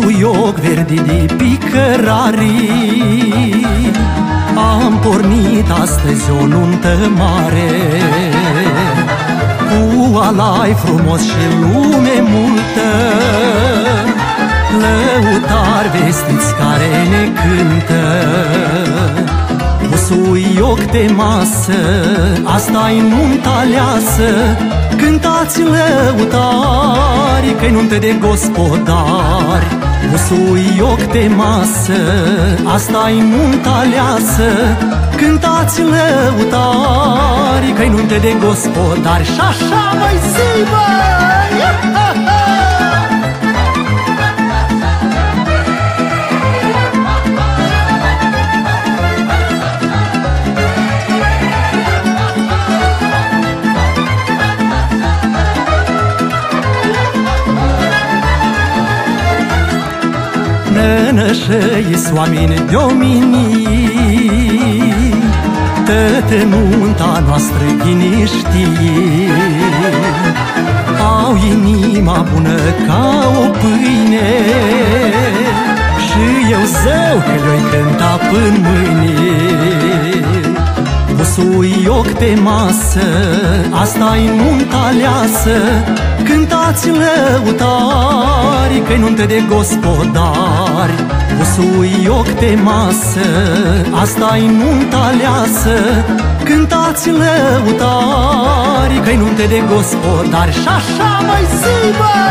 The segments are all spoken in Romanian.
Busuioc verde de picărarii Am pornit astăzi o nuntă mare Cu alai frumos și lume multă. Lăutari vestiți care ne cântă. Busuioc de masă, asta-i nunta aleasă. Cântați lăutari, că-i nunte de gospodari. Busuioc de masă, asta-i nunta aleasă. Cântați lăutari, că-i nunte de gospodari. Și așa mai zi, Nănășăi oameni de omenii Tătă nunta noastră ghiniștii Au inima bună ca o pâine Și eu zău că le-oi cânta până mâine Busuioc pe masă, asta-i nunta aleasă. Cântați lăutari, că-i nuntă de gospodari. Busuioc pe masă, asta-i nunta aleasă. Cântați lăutari, că-i nuntă de gospodari. Și așa mai zi, băi!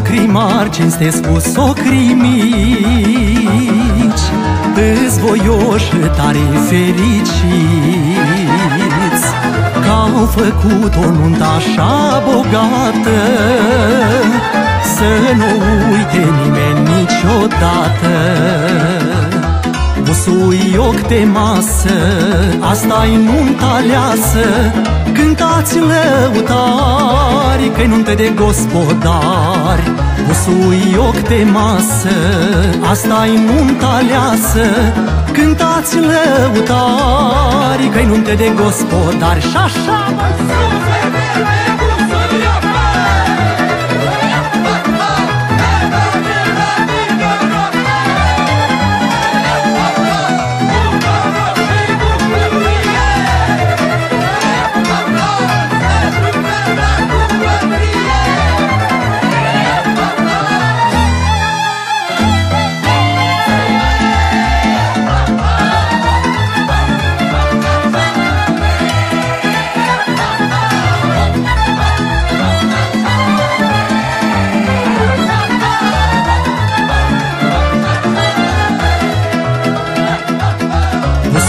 Socrii mari cinstesc cu socrii mici Îți voioși tare fericiți. Că-au făcut o nuntă așa bogată Să nu uite nimeni niciodată. Busuioc de masă, asta-i nunta aleasă Cântați lăutari, că-i nuntă de gospodari. Busuioc de masă, asta-i nunta aleasă. Cântați lăutari, că-i nuntă de gospodari. Și așa mai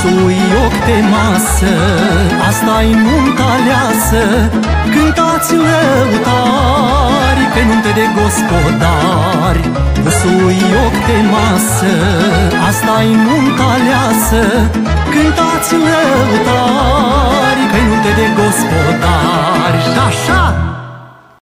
Busuioc de masă, asta-i nunta aleasă. Cântați lăutari, pe nunte de gospodari Busuioc de masă, asta-i nunta aleasă. Cântați lăutari, pe nunte de gospodari